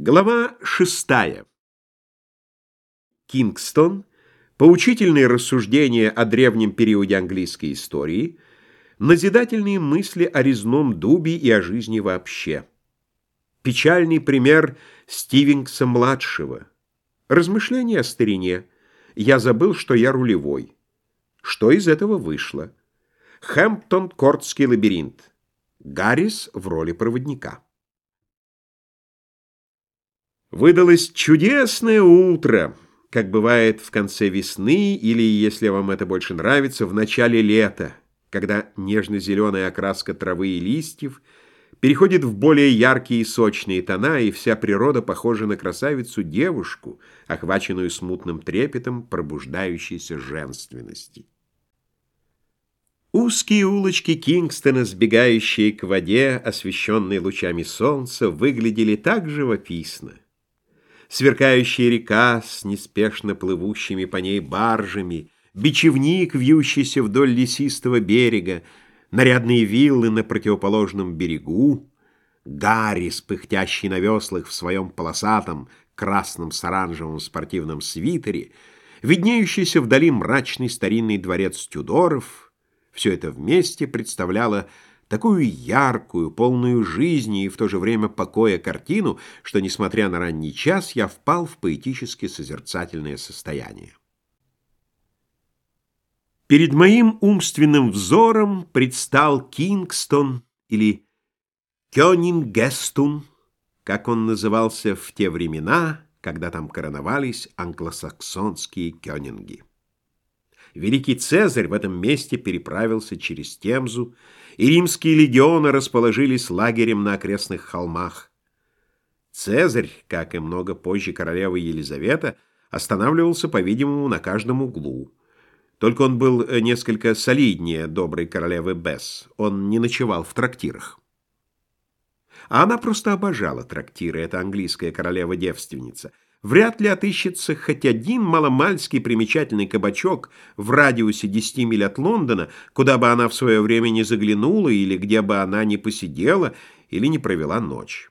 Глава шестая. Кингстон. Поучительные рассуждения о древнем периоде английской истории. Назидательные мысли о резном дубе и о жизни вообще. Печальный пример Стивингса-младшего. Размышления о старине. Я забыл, что я рулевой. Что из этого вышло? Хэмптон-Кортский лабиринт. Гаррис в роли проводника. Выдалось чудесное утро, как бывает в конце весны или, если вам это больше нравится, в начале лета, когда нежно-зеленая окраска травы и листьев переходит в более яркие и сочные тона, и вся природа похожа на красавицу-девушку, охваченную смутным трепетом пробуждающейся женственности. Узкие улочки Кингстона, сбегающие к воде, освещенные лучами солнца, выглядели так живописно сверкающая река с неспешно плывущими по ней баржами, бичевник, вьющийся вдоль лесистого берега, нарядные виллы на противоположном берегу, Гарри, пыхтящий на веслах в своем полосатом, красном с оранжевым спортивном свитере, виднеющийся вдали мрачный старинный дворец Тюдоров, все это вместе представляло такую яркую, полную жизни и в то же время покоя картину, что, несмотря на ранний час, я впал в поэтически созерцательное состояние. Перед моим умственным взором предстал Кингстон или Кёнингестун, как он назывался в те времена, когда там короновались англосаксонские кёнинги. Великий Цезарь в этом месте переправился через Темзу, и римские легионы расположились лагерем на окрестных холмах. Цезарь, как и много позже королева Елизавета, останавливался, по-видимому, на каждом углу. Только он был э, несколько солиднее доброй королевы Бесс. Он не ночевал в трактирах. А она просто обожала трактиры, эта английская королева-девственница — Вряд ли отыщется хоть один маломальский примечательный кабачок в радиусе 10 миль от Лондона, куда бы она в свое время не заглянула или где бы она не посидела или не провела ночь.